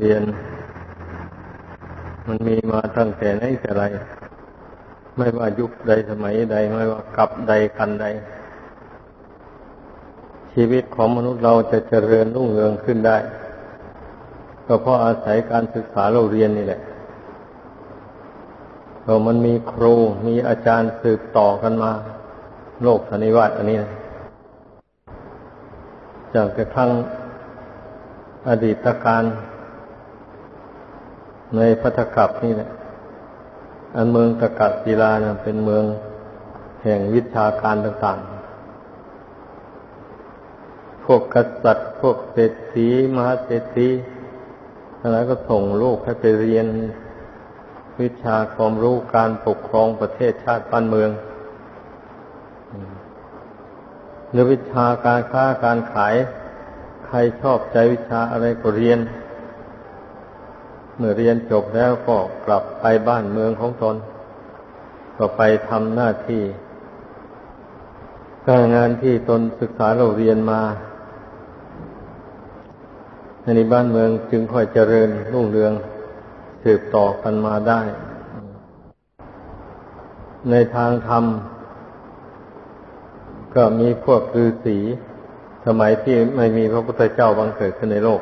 เรียน มันมีมาตั้งแต่ไหนแต่ไร ไม่ว่ายุคใดสมัยใด ไม่ว่ากับใดกันใด ชีวิตของมนุษย์เราจะเจริญรุ่งเรืองขึ้นได้ ก็เพราะอาศัยการศึกษาเราเรียนนี่แหละเรามันมีครูมีอาจารย์สืบต่อกันมา โลกธนิวัตอันนี้นะจากแต่ครั้งอดีตการ ในพัทกับนี่แหละ อันเมืองตะกัดศิลานะเป็นเมืองแห่งวิชาการต่างๆ พวกกษัตริย์ พวกเศรษฐีมหาเศรษฐีอะไรก็ส่งลูกให้ไปเรียน วิชาความรู้การปกครองประเทศชาติบ้านเมืองหรือวิชาการค้าการขาย ใครชอบใจวิชาอะไรก็เรียน เมื่อเรียนจบแล้วก็กลับไปบ้านเมืองของตน ก็ไปทำหน้าที่การงานที่ตนศึกษาเราเรียนมาในบ้านเมืองจึงค่อยเจริญรุ่งเรืองสืบต่อกันมาได้ ในทางธรรม ก็มีพวกฤาษีสมัยที่ไม่มีพระพุทธเจ้าบังเกิดขึ้นในโลก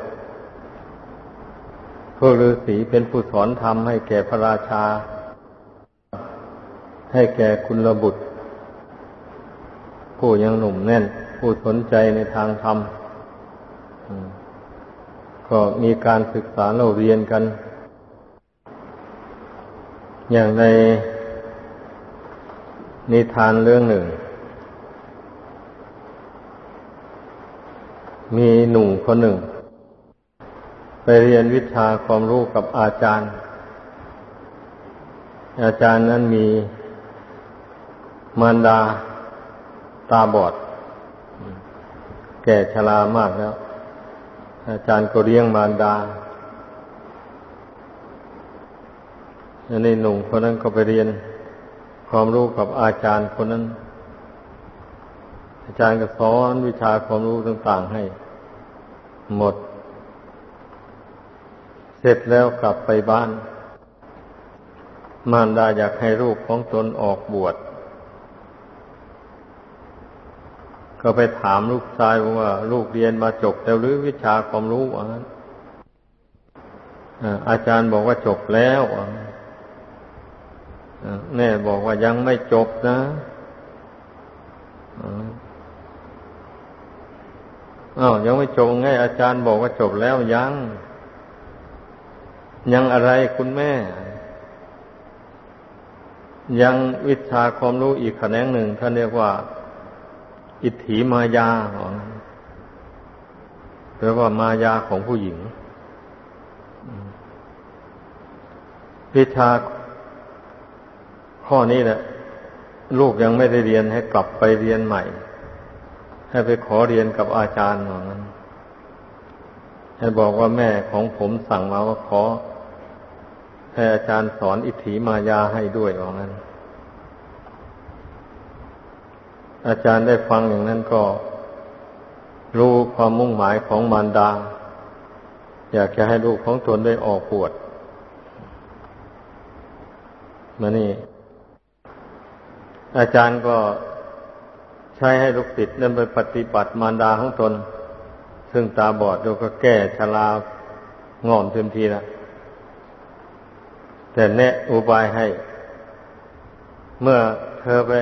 วกฤาษีเป็นผู้สอนธรรมให้แก่พระราชา ให้แก่คุณระบุตร ผู้ยังหนุ่มแน่น ผู้สนใจในทางธรรม ก็มีการศึกษาเราเรียนกัน อย่างในนิทานเรื่องหนึ่ง มีหนุ่มคนหนึ่ง ไปเรียนวิชาความรู้กับอาจารย์ อาจารย์นั้นมีมารดาตาบอด แก่ชรามากแล้ว อาจารย์ก็เลี้ยงมารดาอันนี้หนุ่มคนนั้นก็ไปเรียนความรู้กับอาจารย์คนนั้น อาจารย์ก็สอนวิชาความรู้ต่าง ๆ ให้ หมด เสร็จแล้วกลับไปบ้าน มารดาอยากให้ลูกของตนออกบวช ก็ไปถามลูกชายว่า ลูกเรียนมาจบแล้วหรือวิชาความรู้อะอาจารย์บอกว่าจบแล้วแม่บอกว่ายังไม่จบนะอ้าวยังไม่จบไงอาจารย์บอกว่าจบแล้วยัง ยังอะไรคุณแม่ ยังวิชาความรู้อีกแขนงหนึ่งท่านเรียกว่า อิทธิมายาแปลว่ามายาของผู้หญิง วิชาข้อนี้แหละลูกยังไม่ได้เรียนให้กลับไปเรียนใหม่ ให้ไปขอเรียนกับอาจารย์อย่างนั้นให้บอกว่าแม่ของผมสั่งมาว่าขอ ให้อาจารย์สอนอิทธิมายาให้ด้วยอย่างั้น อาจารย์ได้ฟังอย่างนั้นก็ รู้ความมุ่งหมายของมารดา อยากจะให้ลูกของตนได้ออกปวดมานี่ อาจารย์ก็ใช้ให้ลูกศิษย์นั้นไปปฏิบัติมารดาของตน ซึ่งตาบอดแล้วก็แก้ชรางอมเต็มทีและ แต่แนะอุบายให้ เมื่อเธอไป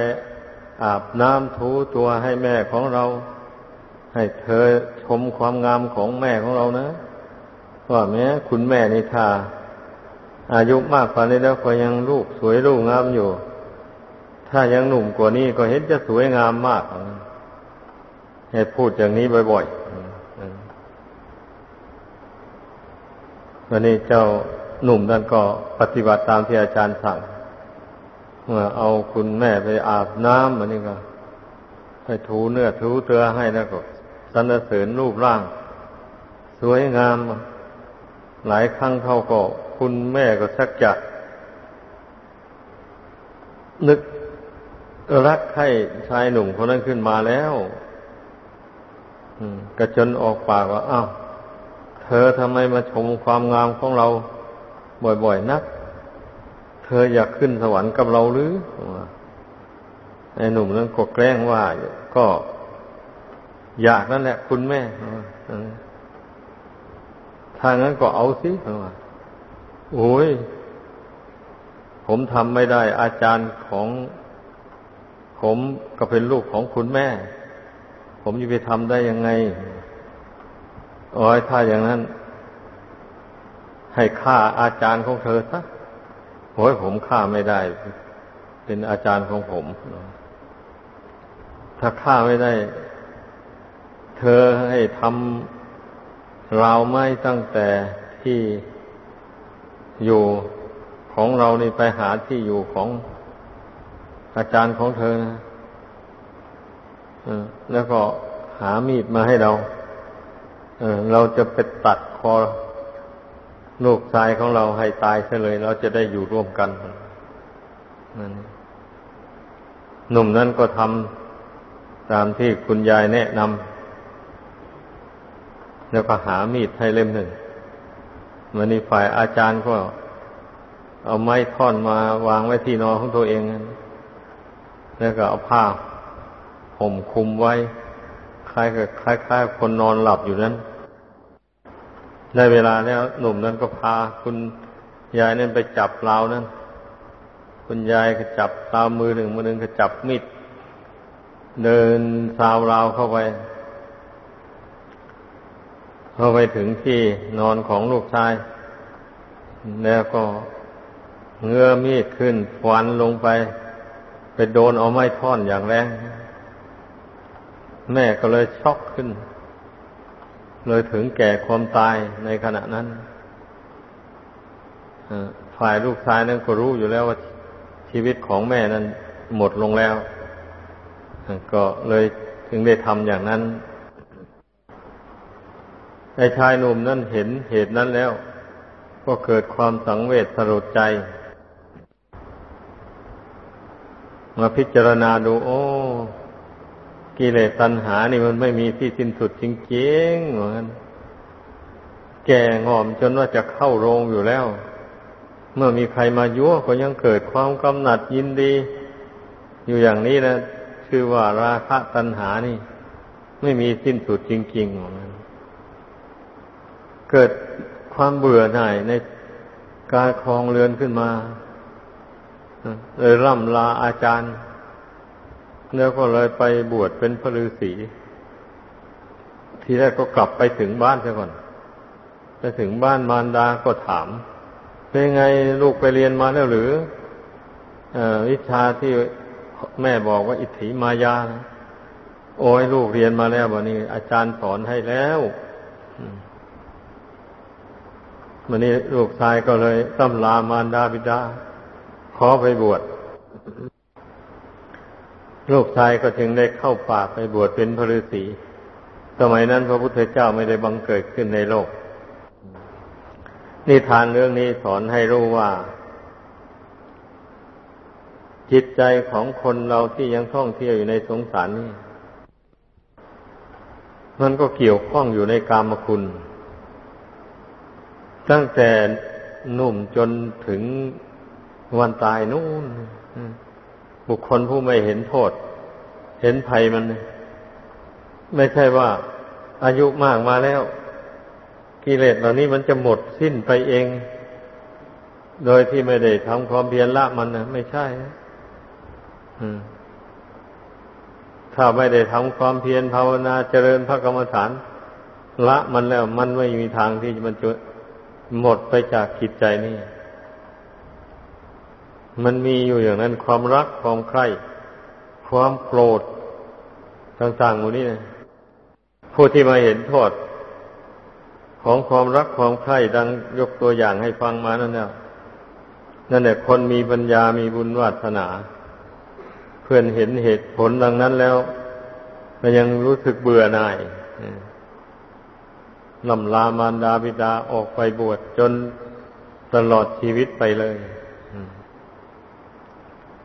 อาบน้ำถูตัวให้แม่ของเรา ให้เธอชมความงามของแม่ของเรานะว่าแม้คุณแม่นี่ท่าอายุมากกว่านี้แล้วก็ยังลูกสวยลูกงามอยู่ ถ้ายังหนุ่มกว่านี้ก็เห็นจะสวยงามมากให้พูดอย่างนี้บ่อยๆวันนี้เจ้า หนุ่มนั่นก็ปฏิบัติตามที่อาจารย์สั่งเมื่อเอาคุณแม่ไปอาบน้ำมันนี่ก็ให้ถูเนื้อถูเตือให้แล้วก็สรรเสริญรูปร่าง สวยงาม หลายครั้งเขาก็คุณแม่ก็สักจะนึกรักให้ชายหนุ่มคนนั้นขึ้นมาแล้วกระจนออกปากว่าอ้าวทธอทำไมมาชมความงามของเรา บ่อยๆนัก เธออยากขึ้นสวรรค์กับเราหรือไอ้หนุ่มนั้นก็แกล้งว่าก็อยากนั่นแหละ คุณแม่ถ้างั้นก็เอาสิโอ้ย ผมทำไม่ได้ อาจารย์ของ ผมก็เป็นลูกของคุณแม่ ผมจะไปทำได้ยังไงโอ้ยถ้าอย่างนั้น ให้ฆ่าอาจารย์ของเธอซะโอ้ยผมฆ่าไม่ได้ เป็นอาจารย์ของผม ถ้าฆ่าไม่ได้ เธอให้ทำราวไม้ตั้งแต่ที่อยู่ของเรานี่ไปหาที่อยู่ของอาจารย์ของเธอนะแล้วก็หามีดมาให้เราเราจะไปตัดคอ ลูกชายของเราให้ตายซะเลย เราจะได้อยู่ร่วมกันนั่นหนุ่มนั้นก็ทำตามที่คุณยายแนะนำแล้วก็หามีดให้เล่มหนึ่งมันนี่ฝ่ายอาจารย์ก็ เอาไม้ท่อนมาวางไว้ที่นอนของตัวเอง แล้วก็เอาผ้าห่มคุมไว้ คล้ายกับคล้ายๆคนนอนหลับอยู่นั้น ได้เวลาแล้วหนุ่มนั้นก็พาคุณยายนั่นไปจับราวนั้น คุณยายก็จับตามมือหนึ่งมือหนึ่งก็จับมิดเดินสาวราวเข้าไป เข้าไปถึงที่นอนของลูกชาย แล้วก็เงื้อมีดขึ้นฟันลงไป ไปโดนเอาไม้ท่อนอย่างแรง แม่ก็เลยช็อกขึ้น เลยถึงแก่ความตายในขณะนั้นฝ่ายลูกชายนั้นก็รู้อยู่แล้วว่าชีวิตของแม่นั้นหมดลงแล้ว ก็เลยถึงได้ทำอย่างนั้นไอ้ชายหนุ่มนั้นเห็นเหตุนั้นแล้ว ก็เกิดความสังเวชสลดใจ มาพิจารณาดู โอ้ กิเลสตัณหานี่มันไม่มีที่สิ้นสุดจริงๆเหมือนแก่งอมจนว่าจะเข้าโรงอยู่แล้ว เมื่อมีใครมายั่วก็ยังเกิดความกำหนัดยินดี อยู่อย่างนี้นะชื่อว่าราคะตัณหานี่ ไม่มีสิ้นสุดจริงๆเหมือนเกิดความเบื่อหน่ายในการคลองเรือนขึ้นมาเลยร่ำลาอาจารย์ แล้วก็เลยไปบวชเป็นพระฤาษี ทีแรกก็กลับไปถึงบ้านซะก่อน ไปถึงบ้านมารดาก็ถาม เป็นไงลูกไปเรียนมาแล้วหรืออวิชาที่แม่บอกว่าอิทธิมายาโอ้ยลูกเรียนมาแล้ววันนี้ อาจารย์สอนให้แล้ววันนี้ลูกชายก็เลยตั้มลามารดาบิดา ขอไปบวช ลูกชายก็จึงได้เข้าป่าไปบวชเป็นพระฤาษี สมัยนั้นพระพุทธเจ้าไม่ได้บังเกิดขึ้นในโลก นิทานเรื่องนี้สอนให้รู้ว่า จิตใจของคนเราที่ยังท่องเที่ยวอยู่ในสงสารนี่มันก็เกี่ยวข้องอยู่ในกามคุณ ตั้งแต่หนุ่มจนถึงวันตายนู่น บุคคลผู้ไม่เห็นโทษ เห็นภัยมัน ไม่ใช่ว่าอายุมากมาแล้ว กิเลสเหล่านี้มันจะหมดสิ้นไปเอง โดยที่ไม่ได้ทำความเพียรละมันนะไม่ใช่ถ้าไม่ได้ทำความเพียรภาวนาเจริญพระกรรมฐาน ละมันแล้วมันไม่มีทางที่มันจะหมดไปจากจิตใจนี่ มันมีอยู่อย่างนั้นความรักความใคร่ความโกรธต่างๆหมดนี้นะผู้ที่มาเห็นโทษของความรักความใคร่ดังยกตัวอย่างให้ฟังมานั่นเนี่ยนั่นแหละคนมีปัญญามีบุญวาสนา เพื่อนเห็นเหตุผลดังนั้นแล้วมันยังรู้สึกเบื่อหน่ายลำลามารดาบิดาออกไปบวชจนตลอดชีวิตไปเลย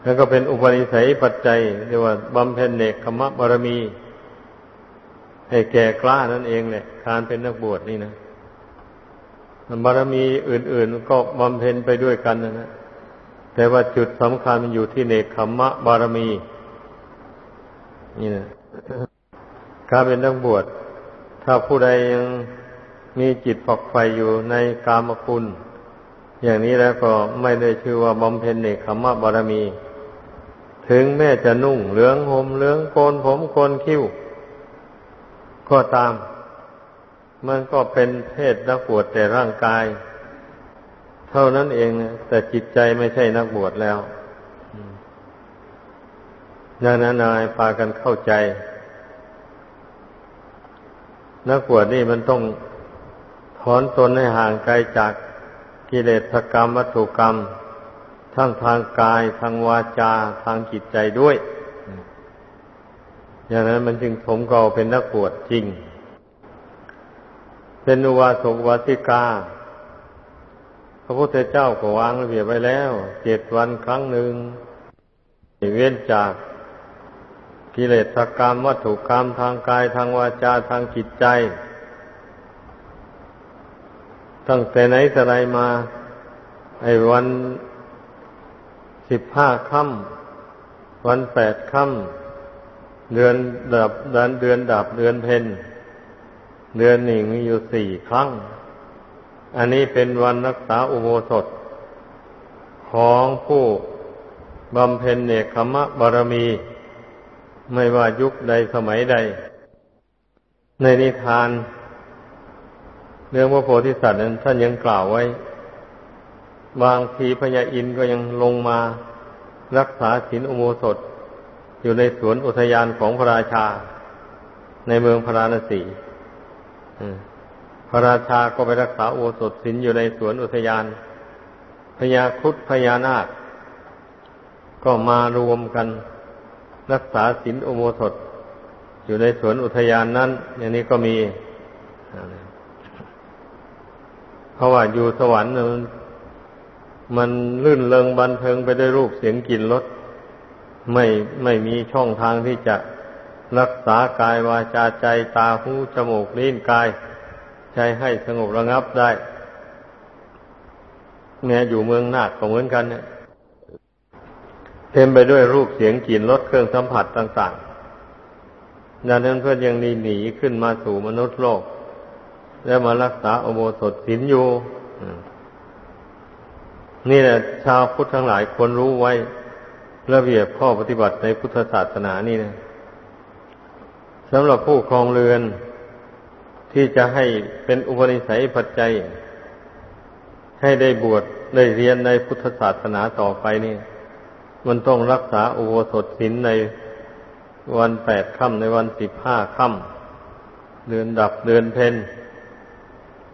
แล้วก็เป็นอุปนิสัยปัจจัยเรียกว่าบำเพ็ญเนกขมะบารมี ให้แก่กล้านั่นเองแหละการเป็นนักบวชนี่นะบารมีอื่น ๆ ก็บำเพ็ญไปด้วยกันนะนะแต่ว่าจุดสำคัญมันอยู่ที่เนคขมะบารมี นี่นะการเป็นนักบวช ถ้าผู้ใดยังมีจิตฝักใฝ่อยู่ในกามคุณ อย่างนี้แล้วก็ไม่ได้ชื่อว่าบำเพ็ญเนคขมะบารมี ถึงแม้จะนุ่งเหลืองห่มเหลืองโกนผมโกนคิ้ว ก็ตาม มันก็เป็นเพศนักบวชแต่ร่างกาย เท่านั้นเองแต่จิตใจไม่ใช่นักบวชแล้วดังนั้นนายพากันเข้าใจ นักบวชนี่มันต้องถอนตนให้ห่างไกลจากกิเลสกรรมวัตถุกรรม ทั้งทางกายทางวาจาทางจิตใจด้วย อย่างนั้นมันจึงสมก่าเป็นนักบวชจริง เป็นอุวาสกวาสิกา พระพุทธเจ้าก็วางระเบียบไว้แล้ว เจ็ดวันครั้งหนึ่งเว้นจากกิเลสกรรมวัตถุกรรมทางกายทางวาจาทางจิตใจ ตั้งแต่ไหนแต่ไรมา ไอ้วัน สิบห้าค่ำวันแปดค่ำเดือนดับเดือนเดือนดับเดือนเพนเดือนหนึ่งมีอยู่สี่ครั้ง อันนี้เป็นวันรักษาอุโบสถ ของผู้บำเพ็ญเนคขมะบารมี ไม่ว่ายุคใดสมัยใด ในนิทาน เรื่องพระโพธิสัตว์นั้นท่านยังกล่าวไว้ บางทีพญาอินก็ยังลงมารักษาศีลอุโบสถ อยู่ในสวนอุทยานของพระราชา ในเมืองพระราณสีพระราชาก็ไปรักษาโอสถศิลอยู่ในสวนอุทยานพญาคุดพญานาค ก็มารวมกันรักษาศิลโอโมสถ อยู่ในสวนอุทยานนั้น อย่างนี้ก็มีเพราะว่าอยู่สวรรค์มัน มันลื่นเริงบันเทิงไปด้วยรูปเสียงกลิ่นรสไม่ไม่มีช่องทางที่จะรักษากายวาจาใจตาหูจมูกลิ้นกาย ใจให้สงบระงับได้แม้อยู่เมืองนาคก็เหมือนกันเนี่ยเต็มไปด้วยรูปเสียงกลิ่นรสเครื่องสัมผัสต่างๆดังนั้นเพื่อยังหนีหนีขึ้นมาสู่มนุษย์โลก แล้มารักษาอโมสถศีลอยู่ นี่แหละชาวพุทธทั้งหลายควรรู้ไว้ ระเบียบข้อปฏิบัติในพุทธศาสนานี่นะสำหรับผู้ครองเรือน ที่จะให้เป็นอุปนิสัยปัจจัย ให้ได้บวชได้เรียนในพุทธศาสนาต่อไปนี่ มันต้องรักษาอุโบสถศีลในวันแปดค่ำในวันสิบห้าค่ำเดือนดับเดือนเพน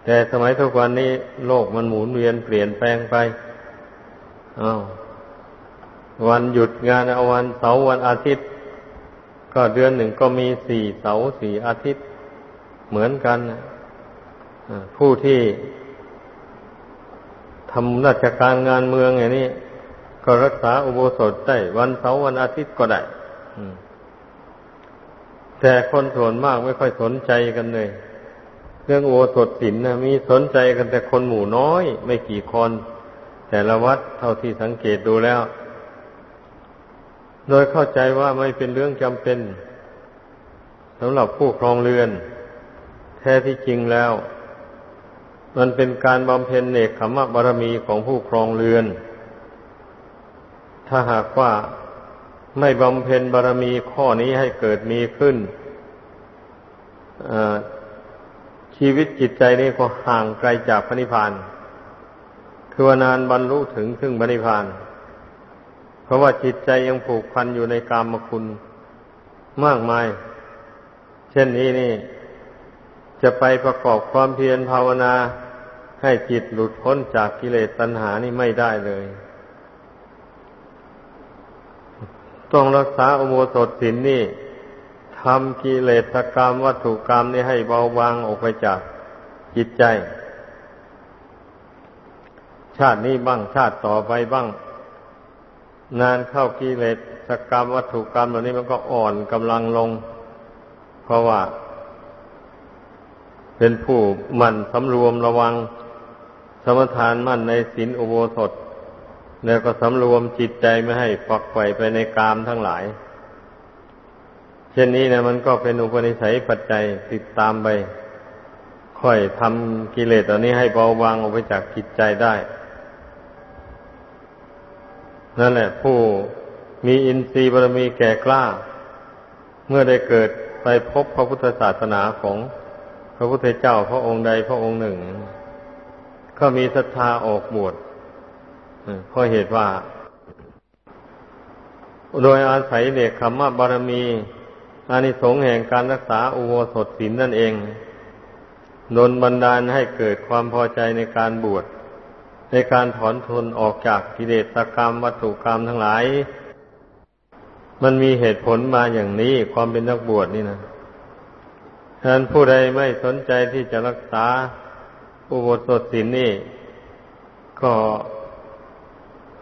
แต่สมัยทุกวันนี้โลกมันหมุนเวียนเปลี่ยนแปลงไป อาววันหยุดงานเอาวันเสาร์วันอาทิตย์ ก็เดือนหนึ่งก็มีสี่เสาร์สี่อาทิตย์ เหมือนกันผู้ที่ทำราชการงานเมืองอย่างนี้ก็รักษาอุโบสถได้วันเสาร์วันอาทิตย์ก็ได้แต่คนส่วนมากไม่ค่อยสนใจกันเลย เรื่องอุโบสถศีลนะมีสนใจกันแต่คนหมู่น้อย ไม่กี่คน แต่ละวัดเท่าที่สังเกตดูแล้ว โดยเข้าใจว่าไม่เป็นเรื่องจำเป็นสำหรับผู้ครองเรือน แท้ที่จริงแล้ว มันเป็นการบำเพ็ญเนกขมบารมีของผู้ครองเรือน ถ้าหากว่าไม่บำเพ็ญบารมีข้อนี้ให้เกิดมีขึ้น ชีวิตจิตใจนี้ก็ห่างไกลจากพระนิพพาน คือว่านานบรรลุถึงถึงพระนิพพาน เพราะว่าจิตใจยังผูกพันอยู่ในกามคุณมากมาย เช่นนี้นี่ จะไปประกอบความเพียรภาวนาให้จิตหลุดพ้นจากกิเลสตัณหานี่ไม่ได้เลย ต้องรักษาอโมสถศีลนนี่ทำกิเลสกรรมวัตถุกรรมนี่ให้เบาบางออกไปจากจิตใจ ชาตินี้บ้างชาติต่อไปบ้าง นานเข้ากิเลสกรรมวัตถุกรรมเหล่านี้มันก็อ่อนกำลังลง เพราะว่า เป็นผู้มันสำรวมระวังสมทานมั่นในศีลอุโบสถ แล้วก็สำรวมจิตใจไม่ให้ฝักใฝ่ไปในกามทั้งหลาย เช่นนี้นะมันก็เป็นอุปนิสัยปัจจัยติดตามไป ค่อยทำกิเลสตัวนี้ให้เบาบางออกไปจากจิตใจได้ นั่นแหละ ผู้มีอินทรีย์บารมีแก่กล้า เมื่อได้เกิดไปพบพระพุทธศาสนาของพระพุทธเจ้าพระองค์ใดพระองค์หนึ่ง ก็มีศรัทธาออกบวชเพราะเหตุว่า โดยอาศัยเดชขมบารมีอานิสงส์แห่งการรักษาอุโบสถศีลนั่นเองดนบันดาลให้เกิดความพอใจในการบวช ในการถอนทนออกจากกิเลสกรรมวัตถุกรรมทั้งหลาย มันมีเหตุผลมาอย่างนี้ความเป็นนักบวชนี่นะฉะนั้นผู้ใดไม่สนใจที่จะรักษาอุโบสถศีลนี่ ก็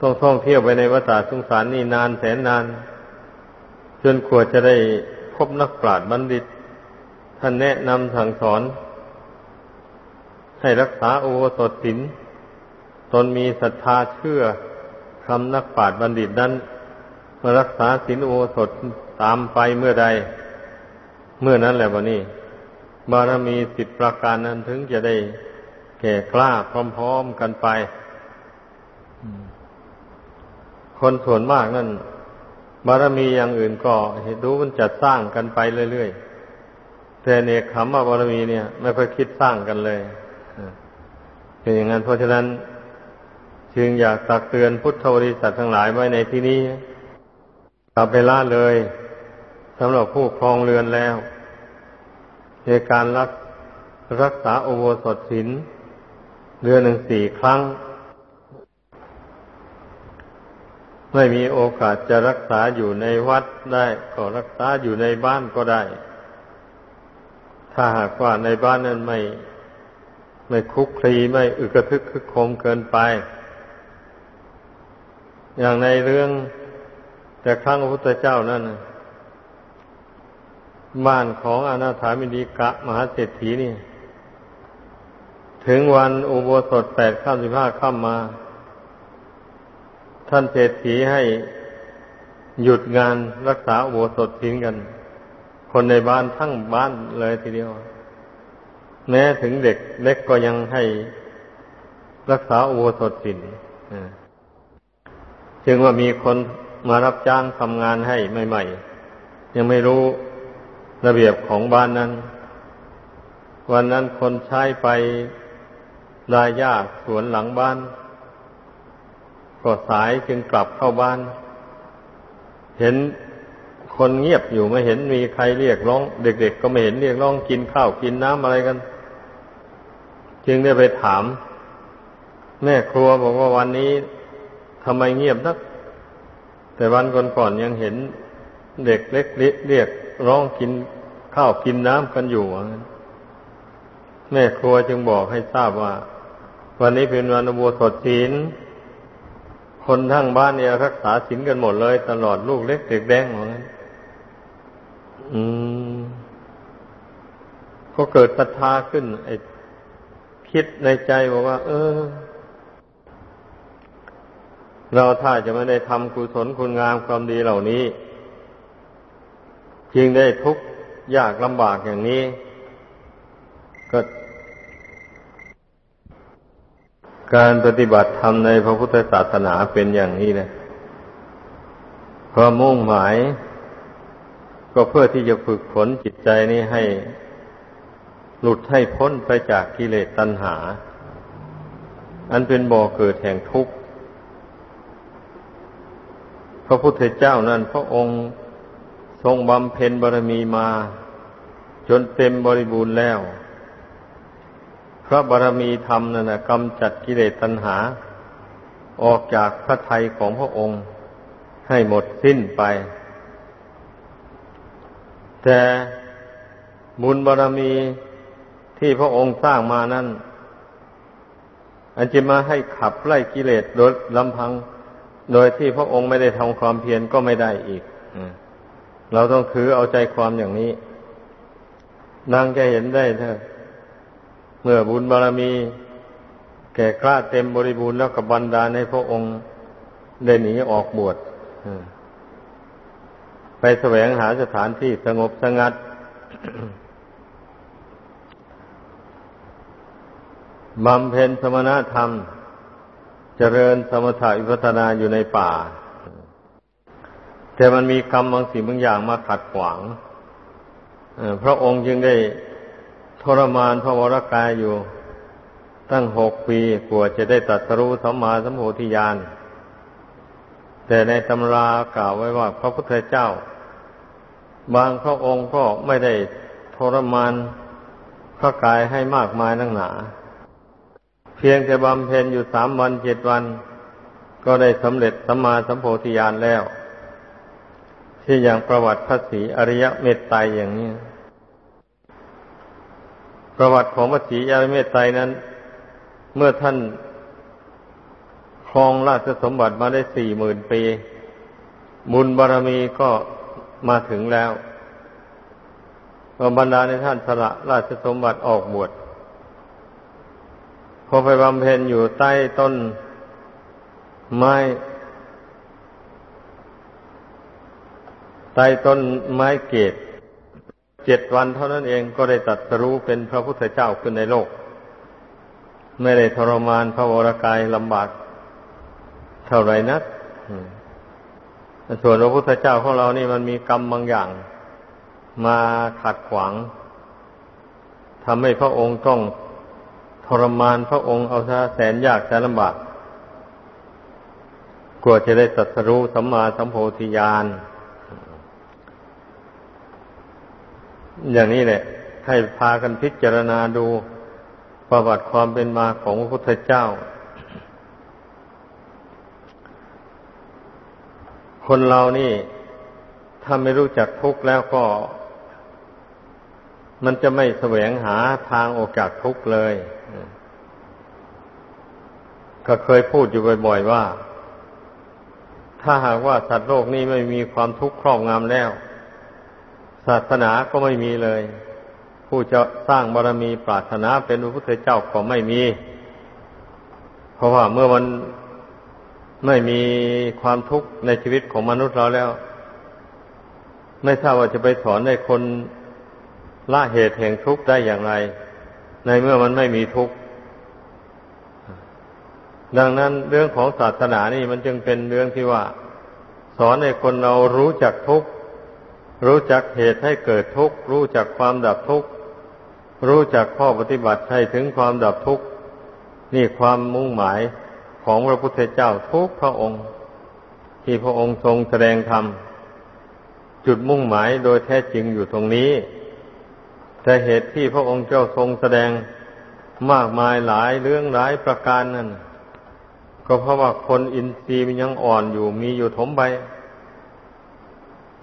ต้องท่องเที่ยวไปในวัฏสงสารนี่นานแสนนาน จนกว่าจะได้พบนักปราชญ์บัณฑิต ท่านแนะนำสั่งสอน ให้รักษาอุโบสถศีล ตนมีศรัทธาเชื่อคำนักปราชญ์บัณฑิตนั้นมารักษาศีลโบสถตามไปเมื่อใด เมื่อนั้นแหละวันนี้ บารมีสิบประการนั้นถึงจะได้แก่กล้าพร้อมๆกันไป คนส่วนมากนั่นบารมีอย่างอื่นก็เห็นดูมันจะสร้างกันไปเรื่อยๆ แต่เนคขมบารมีเนี่ย ไม่ค่อยคิดสร้างกันเลยเป็นอย่างนั้นเพราะฉะนั้น จึงอยากตักเตือนพุทธบริษัททั้งหลายไว้ในที่นี้กลับไปละเลยสำหรับผู้ครองเรือนแล้วในการรักรักษาโอโวสถศีลเดือนหนึ่งสี่ครั้ง ไม่มีโอกาสจะรักษาอยู่ในวัดได้ ก็รักษาอยู่ในบ้านก็ได้ ถ้าหากว่าในบ้านนั้นไม่ ไม่คุกคลีไม่อึกระทึกคึกโคมเกินไป อย่างในเรื่องแต่ครั้งพระพุทธเจ้านั่นบ้านของอนาถามิดีกะมหาเศรษฐีนี่ ถึงวันอุโบสถแปดข้ามสิบห้าข้ามมา ท่านเศรษฐีให้หยุดงานรักษาอุโบสถทิ้งกัน คนในบ้านทั้งบ้านเลยทีเดียว แม้ถึงเด็กเล็กก็ยังให้รักษาอุโบสถศีล จึงว่ามีคนมารับจ้างทำงานให้ใหม่ๆ ยังไม่รู้ระเบียบของบ้านนั้น วันนั้นคนใช้ไปลายหญ้าสวนหลังบ้าน ก็สายจึงกลับเข้าบ้าน เห็นคนเงียบอยู่ไม่เห็นมีใครเรียกร้อง เด็ก ๆ ก็ไม่เห็นเรียกร้องกินข้าวกินน้ำอะไรกัน จึงได้ไปถาม แม่ครัวบอกว่าวันนี้ ทำไมเงียบนัก แต่วันก่อนๆยังเห็นเด็กเล็กเรียกร้องกินข้าวกินน้ำกันอยู่แม่ครัวจึงบอกให้ทราบว่า วันนี้เป็นวันอุโบสถศีลคนทั้งบ้านเนี่ยรักษาศีลกันหมดเลย ตลอดลูกเล็กเด็กแดงเหมือนกันอืมก็เกิดศรัทธาขึ้นไอ้คิดในใจบอกว่า เออ เราถ้าจะไม่ได้ทำกุศลคุณงามความดีเหล่านี้จึงได้ทุกข์ยากลำบากอย่างนี้ ก็การปฏิบัติธรรมในพระพุทธศาสนาเป็นอย่างนี้นะความมุ่งหมาย ก็เพื่อที่จะฝึกฝนจิตใจนี้ให้หลุดให้พ้นไปจากกิเลสตัณหา อันเป็นบ่อเกิดแห่งทุกข์ พระพุทธเจ้านั้น พระองค์ทรงบำเพ็ญบารมีมา จนเต็มบริบูรณ์แล้ว พระบารมีธรรมนั่นนะกำจัดกิเลสตัณหา ออกจากพระทัยของพระองค์ให้หมดสิ้นไป แต่บุญบารมีที่พระองค์สร้างมานั้น อันจะมาให้ขับไล่กิเลสโดยลำพัง โดยที่พระองค์ไม่ได้ทำความเพียรก็ไม่ได้อีกเราต้องถือเอาใจความอย่างนี้ นางจะเห็นได้เถอะเมื่อบุญบารมี แก่กล้าเต็มบริบูรณ์แล้วกับบันดาในพระองค์ได้หนีออกบวชไปแสวงหาสถานที่สงบสงัด บำเพ็ญสมณธรรม เจริญสมถะวิปัสนาอยู่ในป่า แต่มันมีกรรมบางสิ่งบางอย่างมาขัดขวางพระองค์จึงได้ทรมานพระวรากายอยู่ ตั้งหกปีกว่าจะได้ตัดสรู้สัมมาสัมโพธิญาณแต่ในตำรากล่าวไว้ว่า พระพุทธเจ้า บางพระองค์ก็ไม่ได้ทรมานพระกายให้มากมายนักหนา เพียงแต่บำเพ็ญอยู่สามวันเจ็ดวัน ก็ได้สำเร็จสัมมาสัมโพธิญาณแล้วที่อย่างประวัติพระศรีอริยเมตไตรอย่างนี้ ประวัติของพระศรีอริยเมตไตรนั้น เมื่อท่านครองราชสมบัติมาได้สี่หมื่นปี บุญบารรมีก็มาถึงแล้วบรรดาในท่านสละราชสมบัติออกบวช พอไปบำเพ็ญอยู่ใต้ต้นไม้ ใต้ต้นไม้เกตเจ็ดวันเท่านั้นเองก็ได้ตัดสรู้เป็นพระพุทธเจ้าขึ้นในโลก ไม่ได้ทรมานพระวรกายลำบากเท่าไรนักส่วนพระพุทธเจ้าของเรานี่มันมีกรรมบางอย่าง มาขัดขวางทำให้พระองค์ต้อง ทรมานพระองค์เอาซะแสนยากแสนลำบากกลัวจะได้ตัสรู้สัมมาสัมโพธิญาณอย่างนี้แหละ ให้พากันพิจารณาดูประวัติความเป็นมาของพระพุทธเจ้า คนเรานี่ ถ้าไม่รู้จักทุกข์แล้วก็ มันจะไม่แสวงหาทางออกจากทุกข์เลย ก็เคยพูดอยู่บ่อยๆว่า ถ้าหากว่าสัตว์โลกนี้ไม่มีความทุกข์ครอบงำแล้ว ศาสนาก็ไม่มีเลย ผู้จะสร้างบารมีปรารถนาเป็นพระพุทธเจ้าก็ไม่มี เพราะว่าเมื่อมันไม่มีความทุกข์ในชีวิตของมนุษย์เราแล้ว ไม่ทราบว่าจะไปสอนให้คนละเหตุแห่งทุกข์ได้อย่างไร ในเมื่อมันไม่มีทุกข์ ดังนั้นเรื่องของศาสนานี่มันจึงเป็นเรื่องที่ว่า สอนให้คนเรารู้จักทุกข์รู้จักเหตุให้เกิดทุกข์รู้จักความดับทุกข์รู้จักข้อปฏิบัติให้ถึงความดับทุกข์นี่ความมุ่งหมายของพระพุทธเจ้าทุกพระองค์ ที่พระองค์ทรงแสดงธรรมจุดมุ่งหมายโดยแท้จริงอยู่ตรงนี้ แต่เหตุที่พระองค์เจ้าทรงแสดงมากมายหลายเรื่องหลายประการนั่น ก็เพราะว่าคนอินทรีย์มันยังอ่อนอยู่มีอยู่ถมไป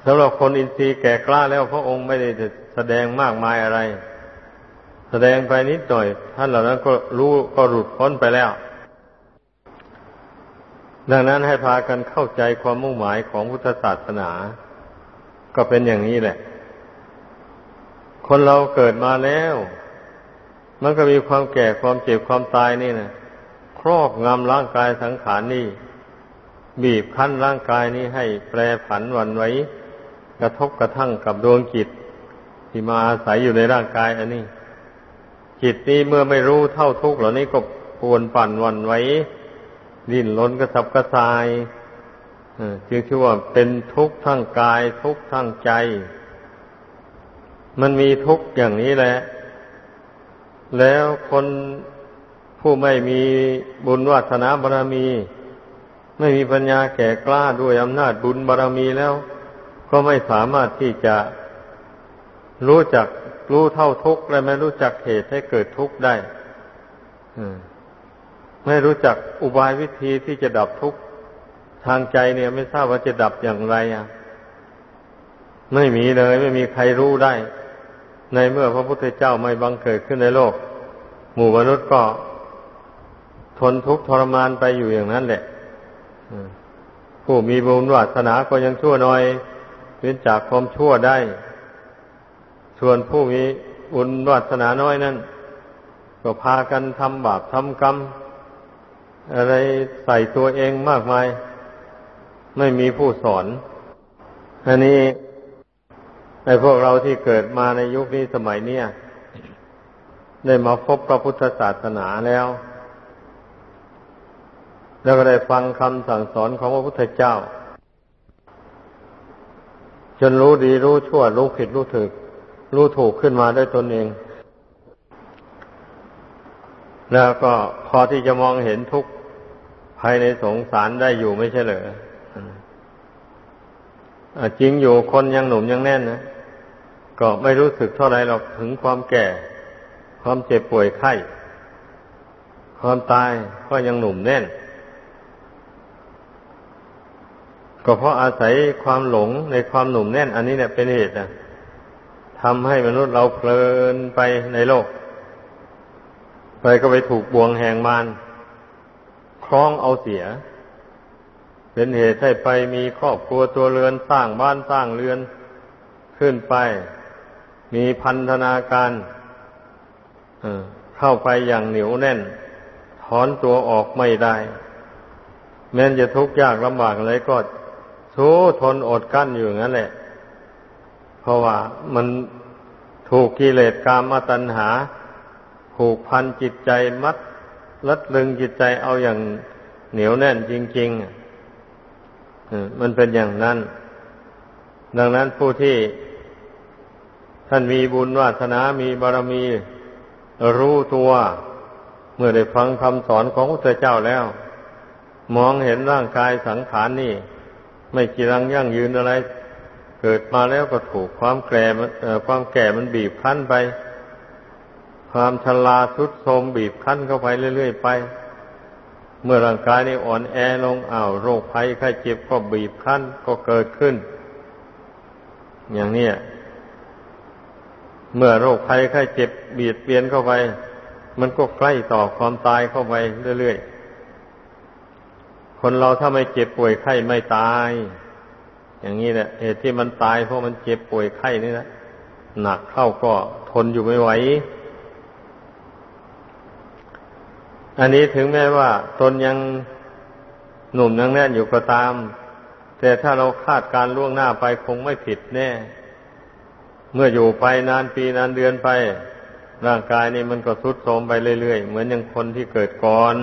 สำหรับคนอินทรีย์แก่กล้าแล้วพระองค์ไม่ได้แสดงมากมายอะไร แสดงไปนิดหน่อยท่านเหล่านั้นก็รู้ก็หลุดพ้นไปแล้ว ดังนั้นให้พากันเข้าใจความมุ่งหมายของพุทธศาสนา ก็เป็นอย่างนี้แหละ คนเราเกิดมาแล้ว มันก็มีความแก่ความเจ็บความตายนี่นะ รอบงำร่างกายสังขารนี่บีบคั้นร่างกายนี้ให้แปรผันวันไว้ กระทบกระทั่งกับดวงจิต ที่มาอาศัยอยู่ในร่างกายอันนี้ จิตนี้เมื่อไม่รู้เท่าทุกข์เหล่านี้ก็ปวนปั่นวันไว้ ดิ้นรนกระสับกระส่ายจึงชื่อว่าเป็นทุกข์ทั้งกาย ทุกข์ทั้งใจ มันมีทุกข์อย่างนี้แหละ แล้วคน ผู้ไม่มีบุญวาสนาบารรมี ไม่มีปัญญาแก่กล้าด้วยอำนาจบุญบารรมีแล้ว ก็ไม่สามารถที่จะรู้จักรู้เท่าทุกข์และไม่รู้จักเหตุให้เกิดทุกข์ได้ไม่รู้จักอุบายวิธีที่จะดับทุกข์ทางใจเนี่ย ไม่ทราบว่าจะดับอย่างไรอะไม่มีเลย ไม่มีใครรู้ได้ ในเมื่อพระพุทธเจ้าไม่บังเกิดขึ้นในโลก หมู่มนุษย์ก็ ทนทุกข์ทรมานไปอยู่อย่างนั้นแหละผู้มีบุญวาสนาก็ยังชั่วน้อยเว้นจากความชั่วได้ ส่วนผู้มีบุญวาสนาน้อยนั้นก็พากันทำบาปทำกรรม อะไรใส่ตัวเองมากมาย ไม่มีผู้สอน อันนี้ในพวกเราที่เกิดมาในยุคนี้สมัยเนี้ยได้มาพบพระพุทธศาสนาแล้ว แล้วก็ได้ฟังคำสั่งสอนของพระพุทธเจ้า จนรู้ดีรู้ชั่ว รู้ผิดรู้ถูกรู้ถูกขึ้นมาด้วยตนเอง แล้วก็พอที่จะมองเห็นทุกภายในสงสารได้อยู่ไม่ใช่เหรอจริงอยู่คนยังหนุ่มยังแน่นนะก็ไม่รู้สึกเท่าไรหรอกถึงความแก่ ความเจ็บป่วยไข้ ความตายก็ยังหนุ่มแน่น ก็เพราะอาศัยความหลงในความหนุ่มแน่น อันนี้เนี่ยเป็นเหตุนะทำให้มนุษย์เราเพลินไปในโลก ไปก็ไปถูกบ่วงแห่งมารคล้องเอาเสีย เป็นเหตุให้ไปมีครอบครัวตัวเรือนสร้างบ้านสร้างเรือนขึ้นไป มีพันธนาการเข้าไปอย่างเหนียวแน่น ถอนตัวออกไม่ได้ แม้นจะทุกข์ยากลำบากอะไรก็ สู้ทนอดกั้นอยู่งั้นแหละ เพราะว่ามันถูกกิเลสกามตัณหา ผูกพันจิตใจมัดลัดลึงจิตใจเอาอย่างเหนียวแน่นจริงๆมันเป็นอย่างนั้น ดังนั้นผู้ที่ท่านมีบุญวาสนา มีบารมี รู้ตัว เมื่อได้ฟังคำสอนของพระเจ้าแล้ว มองเห็นร่างกายสังขารนนี่ ไม่กีรังยั่งยืนอะไร เกิดมาแล้วก็ถูกความแก่ความแก่มันบีบคั้นไป ความชราทุดโทมบีบคั้นเข้าไปเรื่อยๆไป เมื่อร่างกายนี้อ่อนแอลงอ้าวโรคภัยไข้เจ็บก็บีบคั้นก็เกิดขึ้น อย่างนี้เมื่อโรคภัยไข้เจ็บเบียดเบียนเข้าไป มันก็ใกล้ต่อความตายเข้าไปเรื่อยๆ คนเราถ้าไม่เจ็บป่วยไข้ไม่ตาย อย่างนี้แหละเหตุที่มันตายเพราะมันเจ็บป่วยไข้นี่แหละหนักเข้าก็ทนอยู่ไม่ไหว อันนี้ถึงแม้ว่า ตนยังหนุ่มยังแน่นอยู่ก็ตาม แต่ถ้าเราคาดการล่วงหน้าไปคงไม่ผิดแน่ เมื่ออยู่ไปนานปีนานเดือนไป ร่างกายนี่มันก็ทรุดโทรมไปเรื่อยๆ เหมือนอย่างคนที่เกิดก่อน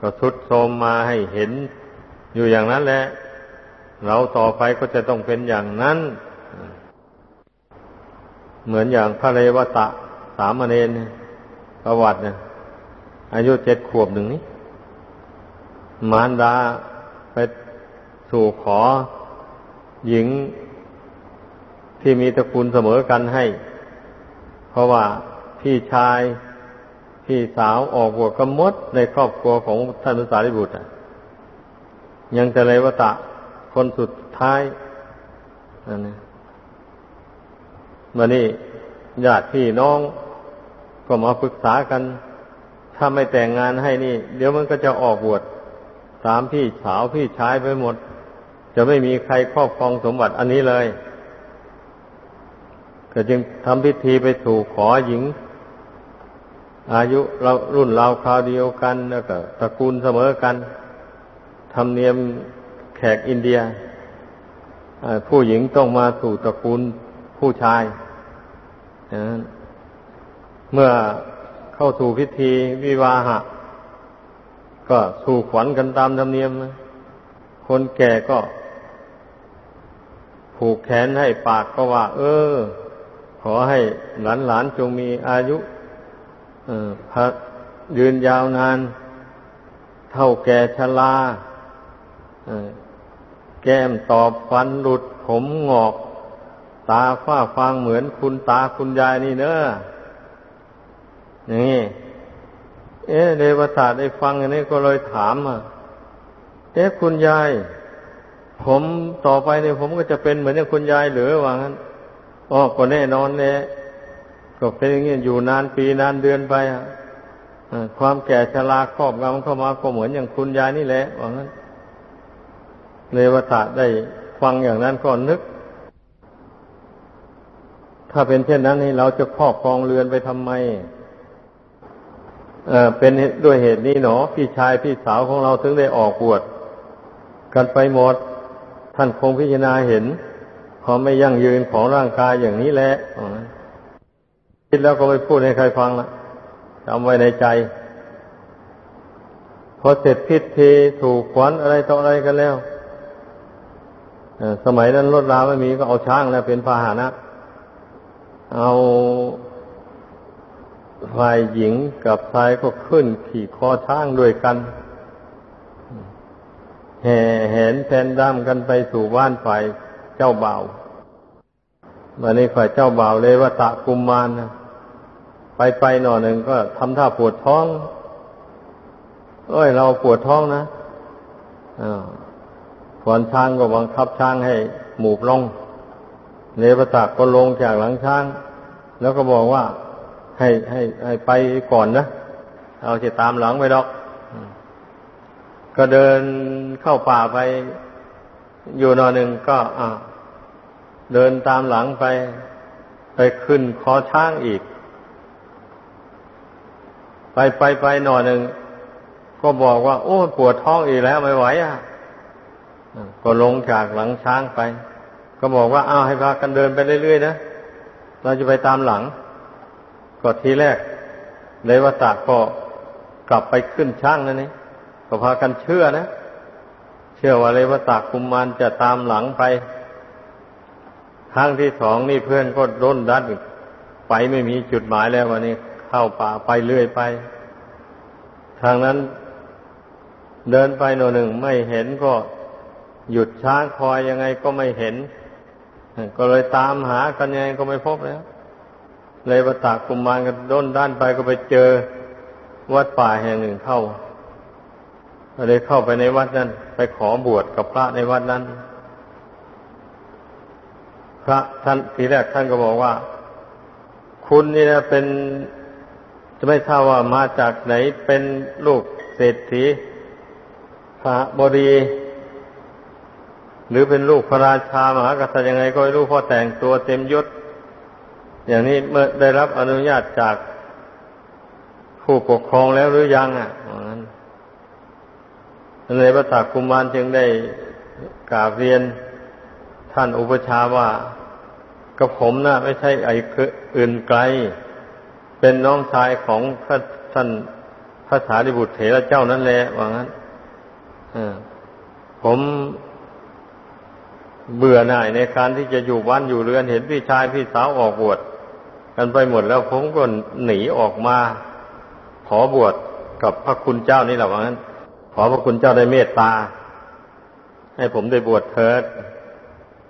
ก็ทุดโทรมมาให้เห็นอยู่อย่างนั้นแหละ เราต่อไปก็จะต้องเป็นอย่างนั้น เหมือนอย่างพระเรวตะสามเณรประวัติเนี่ยอายุเจ็ดขวบหนึ่งนี้ มารดาไปสู่ขอหญิงที่มีตระกูลเสมอกันให้ เพราะว่าพี่ชาย พี่สาวออกบวชกมดในครอบครัวของท่านนุสาริบุตรยังจะเลวตะคนสุดท้ายอันนี้มานี่ญาติพี่น้องก็มาปรึกษากัน ถ้าไม่แต่งงานให้นี่ เดี๋ยวมันก็จะออกบวชสามพี่สาวพี่ชายไปหมด จะไม่มีใครครอบครองสมบัติอันนี้เลย ก็จึงทำพิธีไปสู่ขอหญิง อายุเรารุ่นเราคราวเดียวกัน แล้วก็ตระกูลเสมอกันทำเนียมแขกอินเดียผู้หญิงต้องมาสู่ตระกูลผู้ชายเมื่อเข้าสู่พิธีวิวาหะ ก็สู่ขวัญกันตามธรรมเนียม คนแก่ก็ ผูกแขนให้ปากก็ว่า เออ ขอให้หลานหลานจงมีอายุ พักยืนยาวนาน เท่าแก่ชราแก้มตอบฟันหลุดผมงอก ตาฝ้าฟางเหมือนคุณตาคุณยายนี่เนอะนี้เอ๊ะเดวตาได้ฟังอย่างนี้ก็เลยถามอะเอ๊ะคุณยาย ผมต่อไปเนี่ยผมก็จะเป็นเหมือนคุณยายหรือว่างั้นอ๋อก็แน่นอนแหละ ก็เป็นอย่างนี้อยู่นานปีนานเดือนไปอะความแก่ชราครอบงำเข้ามาก็เหมือนอย่างคุณยายนี่แหละว่างั้นเลวตะได้ฟังอย่างนั้นก็นึก ถ้าเป็นเช่นนั้นนี่เราจะครอบครองเรือนไปทำไมเออเป็นด้วยเหตุนี้หนอ พี่ชายพี่สาวของเราถึงได้ออกบวชกันไปหมด ท่านคงพิจารณาเห็นพอไม่ยั่งยืนของร่างกายอย่างนี้แหละ คิดแล้วก็ไม่พูดให้ใครฟังละจำไว้ในใจ พอเสร็จพิธีถูกขวัญอะไรต่ออะไรกันแล้วสมัยนั้นรถราไม่มีก็เอาช้างแล้วเป็นพาหนะ เอาฝ่ายหญิงกับชายก็ขึ้นขี่คอช้างด้วยกัน แห่แหนแทนด้ามกันไปสู่บ้านฝ่ายเจ้าบ่าววันนี้ฝ่ายเจ้าบ่าวเลยว่าตะกุมมานนะ ไปไปหน่อหนึ่งก็ทำท่าปวดท้องเอ้ยเราปวดท้องนะอ่าขวนช้างก็บังคับช้างให้หมูบลงเนปตะก็ลงจากหลังช้าง แล้วก็บอกว่าให้ให้ให้ไปก่อนนะเอาจะตามหลังไปดอก ก็เดินเข้าป่าไป อยู่นอนหนึ่งก็อ่าเดินตามหลังไป ไปขึ้นคอช้างอีก ไปไปไปหน่อยหนึ่งก็บอกว่า โอ้ปวดท้องอีกแล้วไม่ไหวอะก็ลงจากหลังช้างไป ก็บอกว่าอ้าวให้พากันเดินไปเรื่อยๆนะเราจะไปตามหลัง ก็ทีแรกเลวตาก็กลับไปขึ้นช้างนั่นนี่ก็พากันเชื่อนะเชื่อว่าเลวตาคุมมานจะตามหลังไปครั้งที่สองนี่เพื่อนก็ร่นดัดไปไม่มีจุดหมายแล้ววันนี้ เข้าป่าไปเรื่อยไป ทางนั้นเดินไปหน่อยหนึ่งไม่เห็นก็หยุดช้างคอยยังไงก็ไม่เห็น ก็เลยตามหากันยังไงก็ไม่พบแล้ว เลยประตากุมมารกันด้นด้านไปก็ไปเจอวัดป่าแห่งหนึ่งเข้าเลยเข้าไปในวัดนั้น ไปขอบวชกับพระในวัดนั้น พระท่านทีแรกท่านก็บอกว่า คุณนี่นะเป็น จะไม่ทราบว่ามาจากไหนเป็นลูกเศรษฐีพระบดี หรือเป็นลูกพระราชามหากษัตริย์ยังไง ก็ไม่รู้พ่อแต่งตัวเต็มยศ อย่างนี้เมื่อได้รับอนุญาตจากผู้ปกครองแล้วหรือยังอะนั้นพระตากุมารจึงได้กราบเรียนท่านอุปชาว่ากับผมนะ่ะไม่ใช่ไอ้อื่นไกล เป็นน้องชายของพระท่านพระสารีบุตรเถระเจ้านั่นแหละว่างั้นผมเบื่อหน่ายในการที่จะอยู่บ้านอยู่เรือนเห็นพี่ชายพี่สาวออกบวชกันไปหมดแล้วผมก็หนีออกมา ขอบวชกับพระคุณเจ้านี่แหละว่างั้น ขอพระคุณเจ้าได้เมตตา ให้ผมได้บวชเถิด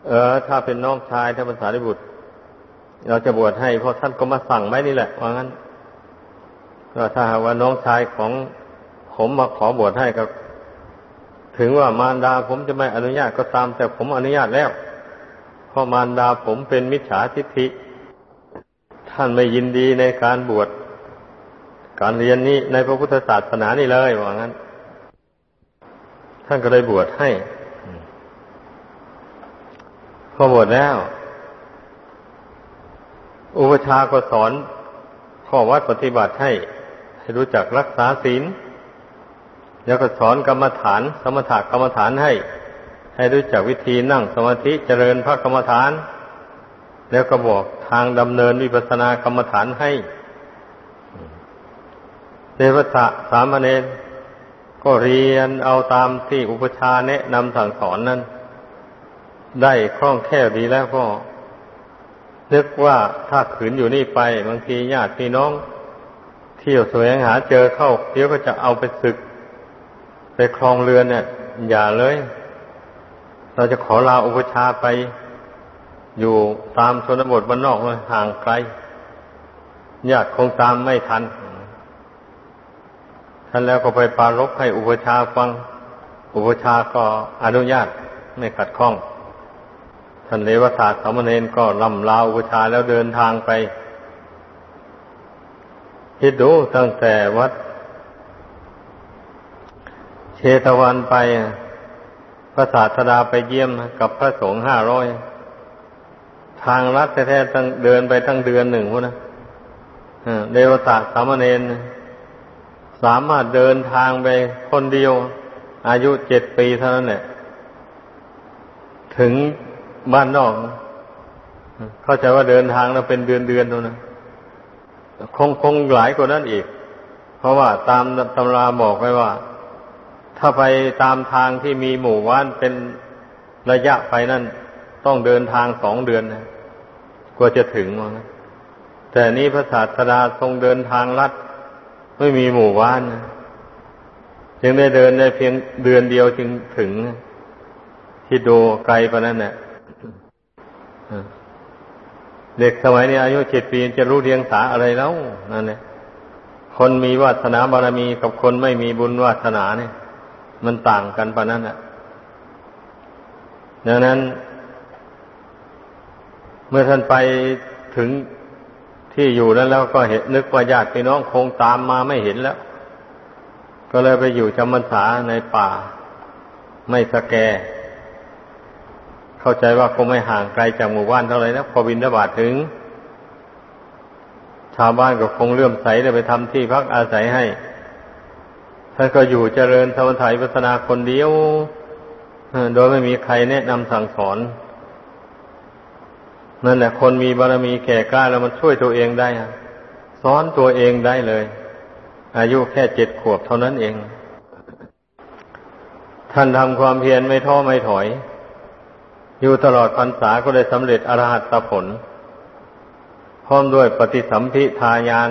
เออ ถ้าเป็นน้องชายถ้าเป็นสารีบุตร เราจะบวชให้เพราะท่านก็มาสั่งไว้นี่แหละว่างั้น ก็ถ้าหากว่าน้องชายของผมมาขอบวชให้กับถึงว่ามารดาผมจะไม่อนุญาตก็ตาม แต่ผมอนุญาตแล้วเพราะมารดาผมเป็นมิจฉาทิฏฐิ ท่านไม่ยินดีในการบวชการเรียนนี้ในพระพุทธศาสนานี่เลยว่างั้น ท่านก็เลยบวชให้พอบวชแล้ว อุปชาก็สอนข้อวัดปฏิบัติให้ให้รู้จักรักษาศีล แล้วก็สอนกรรมฐาน สมถะกรรมฐานให้ ให้รู้จักวิธีนั่งสมาธิเจริญพระกรรมฐาน แล้วก็บอกทางดำเนินวิปัสสนากรรมฐานให้เทวตะสามเณรก็เรียนเอาตามที่อุปชาแนะนำสั่งสอนนั้น ได้คล่องแคล่วดีแล้วก็ นึกว่าถ้าขืนอยู่นี่ไปบางทีญาติพี่น้อง เที่ยวแสวงหาเจอเข้าเดี๋ยวก็จะเอาไปศึก ไปคลองเรือนเนี่ย อย่าเลย เราจะขอลาอุปชาไป อยู่ตามชนบทบ้านนอกเลยห่างไกลญาติคงตามไม่ทันท่านแล้วก็ไปปารกให้อุปชาฟัง อุปชาก็อนุญาตไม่ขัดข้อง ท่านเลวศาสตร์สามเณรก็ลำลาอุปชาแล้วเดินทางไป คิดดูตั้งแต่วัด เชตวันไป พระศาสดาไปเยี่ยมกับพระสงฆ์ห้าร้อย ทางรัดแท้ๆตั้งเดินไปตั้งเดือนหนึ่งพวกนะเดวตาสามเณรสามารถเดินทางไปคนเดียว อายุเจ็ดปีเท่านั้นแหละถึง บ้านนอกเข้าใจว่าเดินทางแล้วเป็นเดือนเดือนตัวนะคงคงหลายกว่านั้นอีก เพราะว่าตามตำราบอกไว้ว่า ถ้าไปตามทางที่มีหมู่บ้านเป็นระยะไปนั่นต้องเดินทางสองเดือนนะกว่าจะถึงว่านะแต่นี้พระศาสดาทรงเดินทางลัด ไม่มีหมู่บ้านนะจึงได้เดินได้เพียงเดือนเดียวจึงถึงที่ดูไกลไปนั้นเนี่ย เด็กสมัยนี้อายุเจ็ดปีจะรู้เรียงสาอะไรแล้วนั่นเนี่ยคนมีวาสนาบารมีกับคนไม่มีบุญวาสนาเนี่ย มันต่างกันปะนั้นอะดังนั้น เมื่อท่านไปถึงที่อยู่นั้นแล้วก็เห็นนึกว่าญาติพี่น้องคงตามมาไม่เห็นแล้ว ก็เลยไปอยู่จำพรรษาในป่า ไม่สแก เข้าใจว่าคงไม่ห่างไกลจากหมู่บ้านเท่าไหร่นะพอบินทบาทถึง ชาวบ้านก็คงเลื่อมใสเลยไปทำที่พักอาศัยให้ท่านก็อยู่เจริญธรรมถ่ายพัฒนาคนเดียวโดยไม่มีใครแนะนำสั่งสอน นั่นแหละคนมีบารมีแก่กล้าแล้วมันช่วยตัวเองได้สอนตัวเองได้เลย อายุแค่เจ็ดขวบเท่านั้นเอง ท่านทำความเพียรไม่ท้อไม่ถอย อยู่ตลอดพรรษาก็ได้สำเร็จอรหัตผล พร้อมด้วยปฏิสัมพิทายาน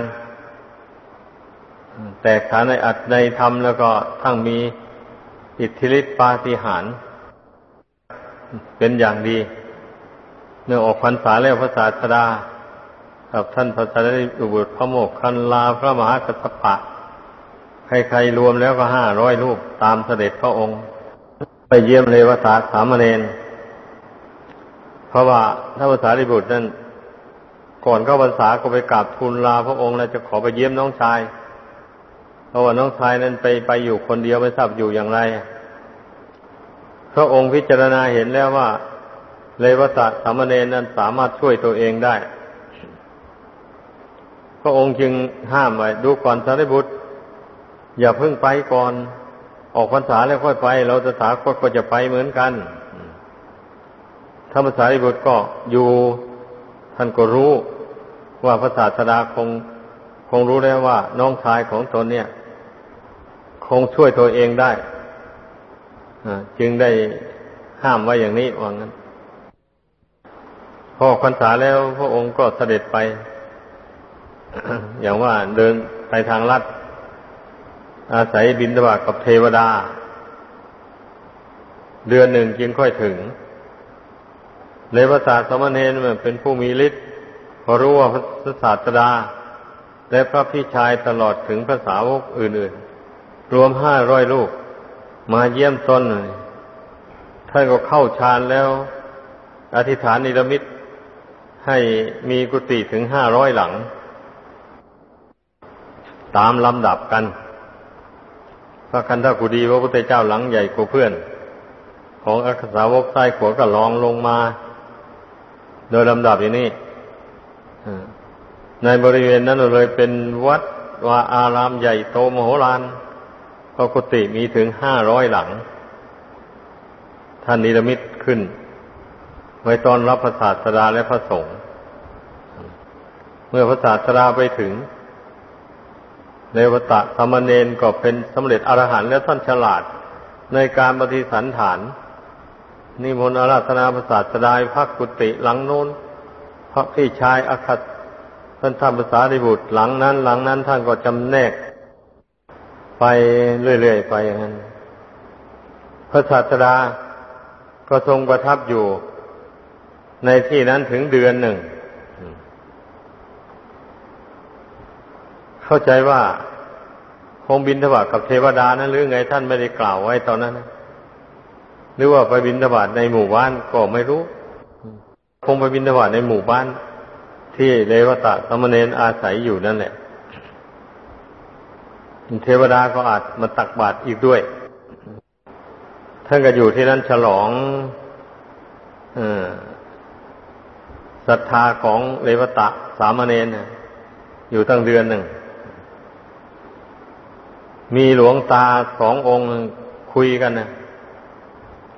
แต่ขาในอัดในธรรมแล้วก็ทั้งมีอิทธิฤทธิปาฏิหาริย์เป็นอย่างดี เมื่อออกพรรษาแล้วพระศาสดากับท่านพระสารีบุตรพระโมกขันลาพระมหากัสปะ ใครๆรวมแล้วก็ห้าร้อยรูปตามเสด็จพระองค์ ไปเยี่ยมเลวสาสามเณร เพราะว่าท่านพระสารีบุตรนั้นก่อนเข้าพรรษาก็ไปกราบทูลลาพระองค์แล้วจะขอไปเยี่ยมน้องชาย เพราะว่าน้องชายนั้นไปไปอยู่คนเดียวไม่ทราบอยู่อย่างไรพระองค์พิจารณาเห็นแล้วว่า เลวตะสามเณรนั้นสามารถช่วยตัวเองได้ พระองค์จึงห้ามไว้ดูก่อนสารีบุตร อย่าเพิ่งไปก่อน ออกพรรษาแล้วค่อยไป เราจะถาคตก็จะไปเหมือนกัน ธรรมสารีบุตรก็อยู่ท่านก็รู้ว่าพระศาสดาคงคงรู้แล้วว่า น้องชายของตนเนี่ย คงช่วยตัวเองได้จึงได้ห้ามไว้อย่างนี้ว่างั้น พอพรรษาแล้วพระองค์ก็เสด็จไป อย่างว่าเดินไปทางลัด อาศัยบินตบากับเทวดา เดือนหนึ่งจึงค่อยถึง เลวศาสตร์สมณเณรเป็นผู้มีฤทธิ์พอรู้ว่าพระศาสดา และพระพิชายตลอดถึงภาษาวกอื่นๆ รวมห้าร้อยลูก มาเยี่ยมตนท่านก็เข้าฌานแล้ว อธิษฐานนิรมิตให้มีกุฏิถึงห้าร้อยหลัง ตามลำดับกัน พระคันธกุฎีพระพุทธเจ้าหลังใหญ่กว่าเพื่อน ของอักษาวกใต้ขวก็ลองลงมา โดยลำดับอย่างนี้ในบริเวณนั้นเลยเป็นวัดวาอารามใหญ่โตมโหฬารพระกุฏิมีถึงห้าร้อยหลัง ท่านนิรมิตขึ้น ไว้ตอนรับพระศาสดาและพระสงฆ์เมื่อพระศาสดาไปถึงเนวตะสมณเณรก็เป็นสำเร็จอรหันต์และท่านฉลาดในการปฏิสันฐาน นิมนต์อาราธนาพระศาสดาพักกุติหลังโน้นพระพี่ชายอคัตท่านทำภาษาดิบุตรหลังนั้น หลังนั้นท่านก็จำแนก ไปเรื่อยๆไปอย่างนั้น พระศาสดาก็ทรงประทับอยู่ ในที่นั้นถึงเดือนหนึ่ง เข้าใจว่าคงบินทบาทกับเทวดานั้นหรือไงท่านไม่ได้กล่าวไว้ตอนนั้น หรือว่าไปบินทบาทในหมู่บ้านก็ไม่รู้ คงไปบินทบาทในหมู่บ้าน ที่เลวตะสมณเณรอาศัยอยู่นั่นแหละเทวดาก็อาจมาตักบาตรอีกด้วยท่านก็อยู่ที่นั่นฉลองศรัทธาของเลวตะสามเณรอยู่ตั้งเดือนหนึ่ง มีหลวงตาสององค์คุยกันนะ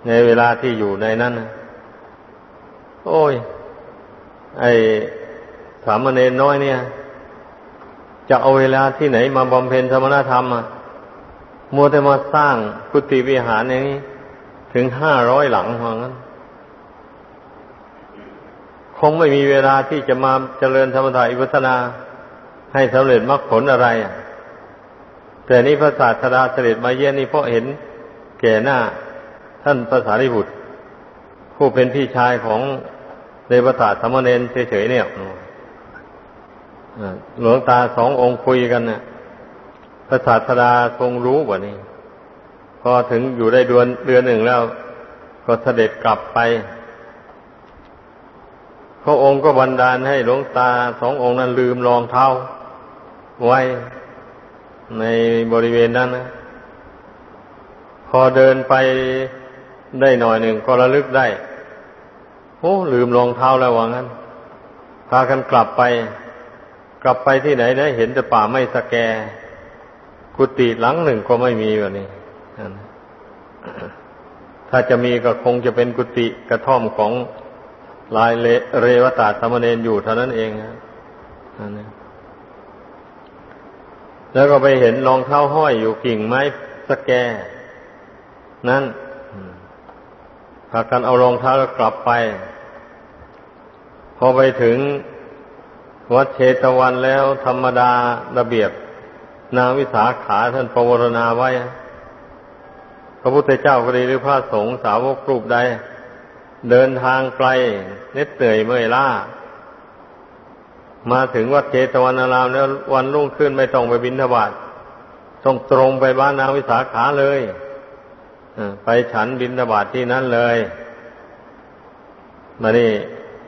ในเวลาที่อยู่ในนั้นโอ้ย ไอสามเณรน้อยเนี่ย จะเอาเวลาที่ไหนมาบำเพ็ญสมณธรรมอะมัวแต่มาสร้างกุฏิวิหารอย่างนี้ ถึงห้าร้อยหลังว่างั้น คงไม่มีเวลาที่จะมาเจริญธรรมถายวิปัสนาให้สำเร็จมรรคผลอะไรอะแต่นี้พระศาสดาเสด็จมาเยี่ยนนี่เพราะเห็นแก่หน้า ท่านพระสารีบุตร ผู้เป็นพี่ชายของเดวตาสมณเณรเฉยๆเนี่ยหลวงตาสององค์คุยกันเนี่ยพระศาสดาทรงรู้กว่านี้พอถึงอยู่ได้เดือนเดือนหนึ่งแล้ว ก็เสด็จกลับไป พระองค์ก็บันดาลให้หลวงตาสององค์นั้นลืมรองเท้าไว้ในบริเวณนั้นนะพอเดินไป ได้หน่อยหนึ่งก็ระลึกได้โอ้ลืมรองเท้าแล้วว่างั้น พากันกลับไป กลับไปที่ไหนได้เห็นแต่ป่าไม่สแก กุฏิหลังหนึ่งก็ไม่มีแบบนี้ถ้าจะมีก็คงจะเป็นกุฏิกระท่อมของลายเลเรวตาสมณเณรอยู่เท่านั้นเองนะแล้วก็ไปเห็นรองเท้าห้อยอยู่กิ่งไม้สแก นั้น พากันเอารองเท้าแล้วกลับไป พอไปถึงวัดเชตวันแล้วธรรมดาระเบียบ นางวิสาขาท่านประวรณาไว้ พระพุทธเจ้าก็ดีหรือพระสงฆ์สาวกรูปใด เดินทางไกลเน็ดเหนื่อยเมื่อยล้ามาถึงวัดเชตวันอารามแล้ววันรุ่งขึ้นไม่ต้องไปบินทบาทต้องตรงไปบ้านนางวิสาขาเลย ไปฉันบินทบาทที่นั่นเลยมานี่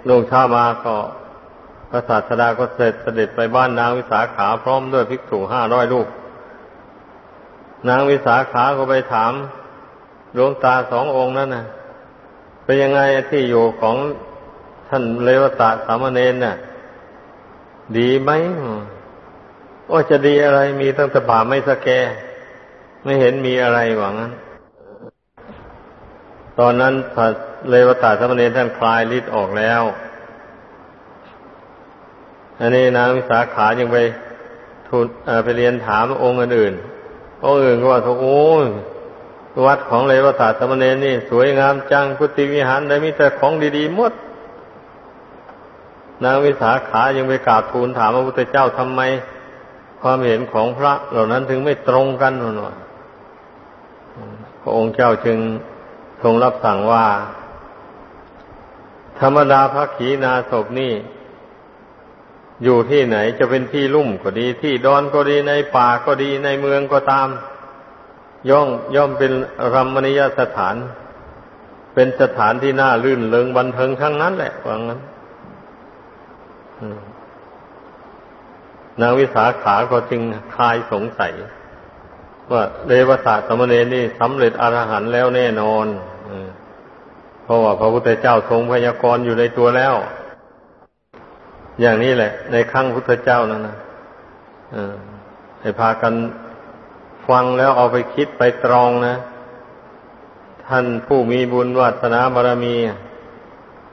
ลุงช้ามาก็พระศาสดาก็เสร็จเสด็จไปบ้านนางวิสาขาพร้อมด้วยภิกษุห้าร้อยลูก นางวิสาขาก็ไปถามดวงตาสององค์นั่นน่ะเป็นยังไงที่อยู่ของท่านเลวตาสามเณรน่ะ ดีไหมว่าจะดีอะไรมีตั้งแต่บาไม่สแก ไม่เห็นมีอะไรหวังนั้น ตอนนั้นเลวตาสมณีท่านคลายฤทธิ์ออกแล้ว อันนี้นางวิสาขายังไปทูลไปเรียนถามองค์อื่นองค์อื่นก็ว่าโอ้วัดของเลวตาสมณีนี่ สวยงามจังกุฏิวิหารได้มีแต่ของดีๆหมดนางวิสาขายังไปกราบทูลถามพระพุทธเจ้าทำไม ความเห็นของพระเหล่านั้นถึงไม่ตรงกันหน่อยพระองค์เจ้าจึง ทรงรับสั่งว่า ธรรมดาพระขีนาศพนี่ อยู่ที่ไหนจะเป็นที่ลุ่มก็ดี ที่ดอนก็ดีในป่าก็ดีในเมืองก็ตาม ย่อมย่อมเป็นรัมณียสถาน เป็นสถานที่น่าลื่นเลิงบันเทิงทั้งนั้นแหละว่างั้นนางวิสาขาก็จึงคลายสงสัย ว่าเดวศาสตร์สมณีนี่สำเร็จอรหันต์แล้วแน่นอน เพราะว่าพระพุทธเจ้าทรงพยากรณ์อยู่ในตัวแล้ว อย่างนี้แหละ ในครั้งพุทธเจ้านั่นนะให้พากันฟังแล้วเอาไปคิดไปตรองนะ ท่านผู้มีบุญวาสนาบารมี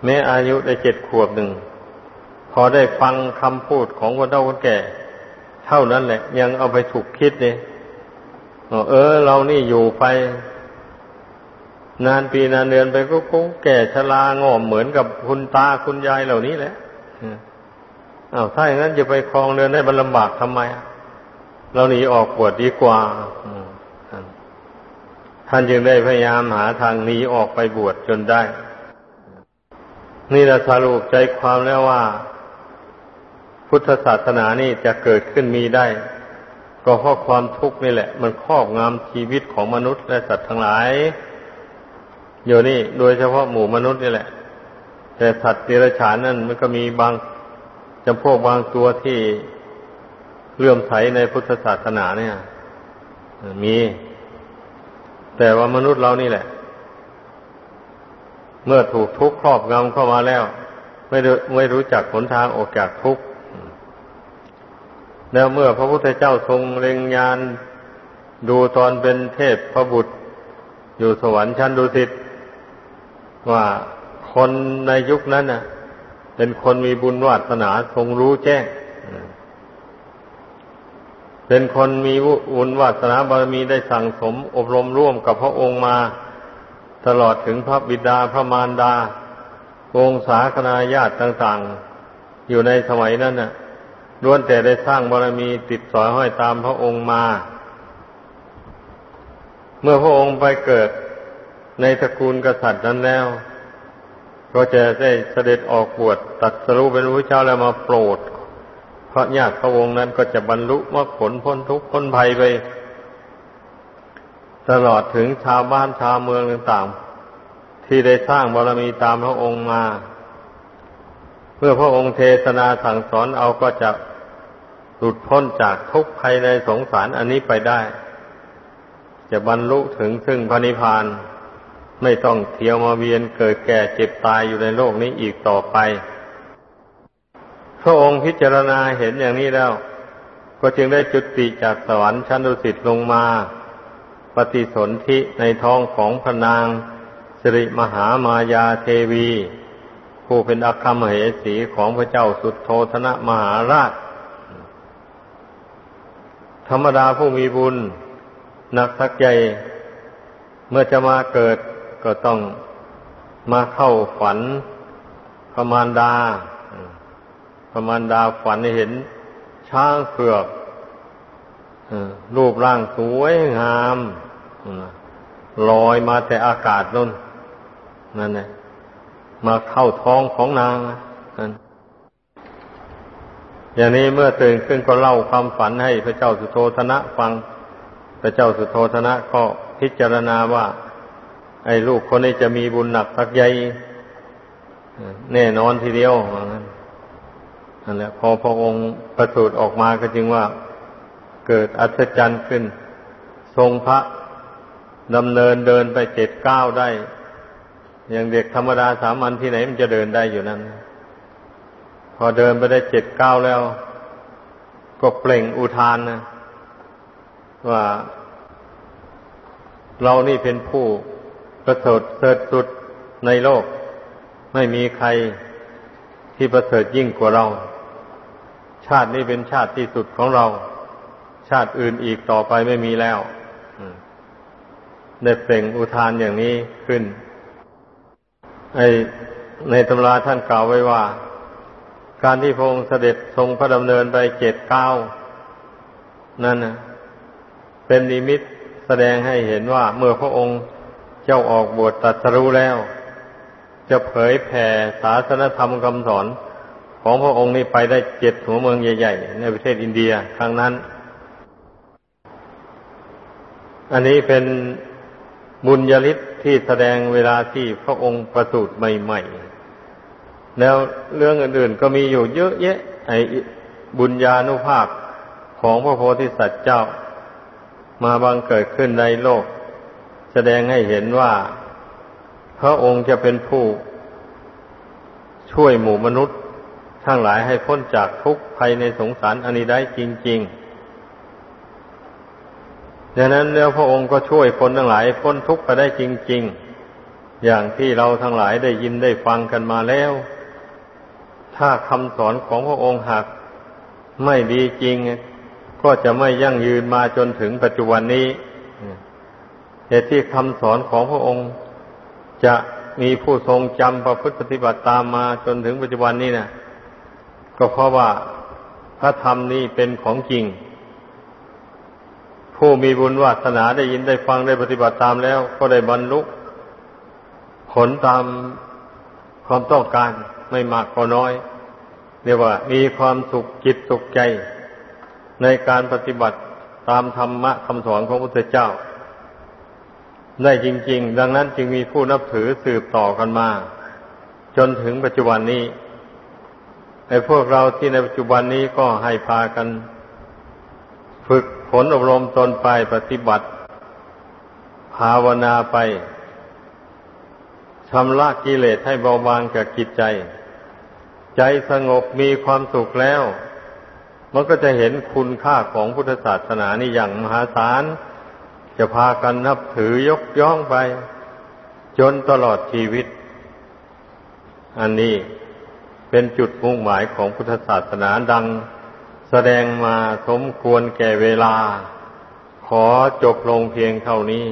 แม้อายุได้เจ็ดขวบหนึ่ง พอได้ฟังคำพูดของคนเฒ่าคนแก่ เท่านั้นแหละ ยังเอาไปถูกคิดเนี่ยเออ เรานี่อยู่ไป นานปีนานเดือนไปก็คงแก่ชรางอมเหมือนกับคุณตาคุณยายเหล่านี้แหละอ้าวถ้าอย่างนั้นจะไปคลองเรือนให้บรลำบากทำไม เราหนีออกปวดดีกว่าท่านจึงได้พยายามหาทางหนีออกไปบวชจนได้ นี่เราสรุปใจความแล้วว่า พุทธศาสนานี่จะเกิดขึ้นมีได้ ก็เพราะความทุกข์นี่แหละ มันครอบงำชีวิตของมนุษย์และสัตว์ทั้งหลาย อยู่นี่โดยเฉพาะหมู่มนุษย์นี่แหละ แต่สัตว์เดรัจฉานนั่นมันก็มีบางจำพวกบางตัวที่เลื่อมใสในพุทธศาสนาเนี่ยมี แต่ว่ามนุษย์เรานี่แหละ เมื่อถูกทุกข์ครอบงำเข้ามาแล้ว ไม่ไม่รู้จักหนทางออกจากทุกข์แล้วเมื่อพระพุทธเจ้าทรงเล็งยานดูตอนเป็นเทพพระบุตร อยู่สวรรค์ชั้นดุสิต ว่าคนในยุคนั้นน่ะ เป็นคนมีบุญวาสนาทรงรู้แจ้ง เป็นคนมีบุญวาสนาบารมีได้สั่งสม อบรมร่วมกับพระองค์มา ตลอดถึงพระบิดาพระมารดา องศาคณาญาติต่าง ๆ อยู่ในสมัยนั้นน่ะล้วนแต่ได้สร้างบารมีติดสอยห้อยตามพระองค์มา เมื่อพระองค์ไปเกิด ในตระกูลกษัตริย์นั้นแล้วก็จะได้เสด็จออกบวชตัดสรู้เป็นพระเจ้าแล้วมาโปรดพระญาติพระองค์นั้นก็จะบรรลุมรรคผลพ้นทุกข์พ้นภัยไป ตลอดถึงชาวบ้านชาวเมืองต่างๆ ที่ได้สร้างบารมีตามพระองค์มาเมื่อพระองค์เทศนาสั่งสอนเอาก็จะหลุดพ้นจากทุกภัยในสงสารอันนี้ไปได้ จะบรรลุถึงซึ่งพระนิพพาน ไม่ต้องเที่ยวมาเวียนเกิดแก่เจ็บตายอยู่ในโลกนี้อีกต่อไป พระองค์พิจารณาเห็นอย่างนี้แล้ว ก็จึงได้จุติจากสวรรค์ชั้นดุสิตลงมา ปฏิสนธิในท้องของพระนางสิริมหามายาเทวี ผู้เป็นอัครมเหสีของพระเจ้าสุดโทธนะมหาราช ธรรมดาผู้มีบุญหนักสักใหญ่เมื่อจะมาเกิด ก็ต้องมาเข้าฝันพระมารดาพระมารดาฝันเห็น ช้างเผือกรูปร่างสวยงามลอยมาแต่อากาศนั่นนั่นแหละมาเข้าท้องของนางนั่นอย่างนี้เมื่อตื่นขึ้นก็เล่าความฝันให้พระเจ้าสุโธธนะฟัง พระเจ้าสุโธธนะก็พิจารณาว่า ไอ้ลูกคนนี้จะมีบุญหนักสักใหญ่แน่นอนทีเดียวนนั่นแหละพอพระองค์ประสูติออกมาก็จึงว่าเกิดอัศจรรย์ขึ้น ทรงพระดำเนินเดินไปเจ็ดเก้าได้ อย่างเด็กธรรมดาสามัญที่ไหนมันจะเดินได้อยู่นั้น พอเดินไปได้เจ็ดเก้าแล้ว ก็เปล่งอุทานนะว่าเรานี่เป็นผู้ ประเสริฐเสริฐสุดในโลก ไม่มีใครที่ประเสริฐยิ่งกว่าเรา ชาตินี้เป็นชาติที่สุดของเรา ชาติอื่นอีกต่อไปไม่มีแล้วได้เปล่งอุทานอย่างนี้ขึ้น ไอในตำราท่านกล่าวไว้ว่า การที่พระองค์เสด็จทรงพระดำเนินไปเจ็ดเก้านั่นนะเป็นนิมิตแสดงให้เห็นว่าเมื่อพระองค์ จ้าออกบวชตัดสรู้แล้ว จะเผยแผ่ศาสนธรรมคำสอนของพระองค์นี้ไปได้เจ็ดหัวเมืองใหญ่ ๆ ในประเทศอินเดียครั้งนั้น อันนี้เป็นบุญญาลิศที่แสดงเวลาที่พระองค์ประสูติใหม่ๆ แล้วเรื่องอื่นๆก็มีอยู่เยอะแยะไอ้บุญญาณุภาพของพระโพธิสัตว์เจ้า มาบังเกิดขึ้นในโลก แสดงให้เห็นว่า พระองค์จะเป็นผู้ ช่วยหมู่มนุษย์ทั้งหลายให้พ้นจากทุกข์ภัยในสงสารอันนี้ได้จริง ๆ ดังนั้นแล้วพระองค์ก็ช่วยคนทั้งหลาย พ้นทุกข์ไปได้จริง ๆ อย่างที่เราทั้งหลายได้ยินได้ฟังกันมาแล้ว ถ้าคำสอนของพระองค์หากไม่ดีจริง ก็จะไม่ยั่งยืนมาจนถึงปัจจุบันนี้ เหตุที่คำสอนของพระองค์ จะมีผู้ทรงจำประพฤติปฏิบัติตามมาจนถึงปัจจุบันนี้นะก็เพราะว่าพระธรรมนี้เป็นของจริง ผู้มีบุญวาสนาได้ยินได้ฟังได้ปฏิบัติตามแล้ว ก็ได้บรรลุผลตามความต้องการไม่มากก็น้อย เรียกว่ามีความสุขจิตสุขใจ ในการปฏิบัติตามธรรมะคำสอนของพระพุทธเจ้า ได้จริง ๆ ดังนั้นจึงมีผู้นับถือสืบต่อกันมา จนถึงปัจจุบันนี้ไอ้พวกเราที่ในปัจจุบันนี้ก็ให้พากัน ฝึกฝนอบรมตนไปปฏิบัติ ภาวนาไปชำระกิเลสให้เบาบางจากจิตใจ ใจสงบมีความสุขแล้ว มันก็จะเห็นคุณค่าของพุทธศาสนานี่อย่างมหาศาล จะพากันนับถือยกย่องไป จนตลอดชีวิต อันนี้เป็นจุดมุ่งหมายของพุทธศาสนาดัง แสดงมาสมควรแก่เวลา ขอจบลงเพียงเท่านี้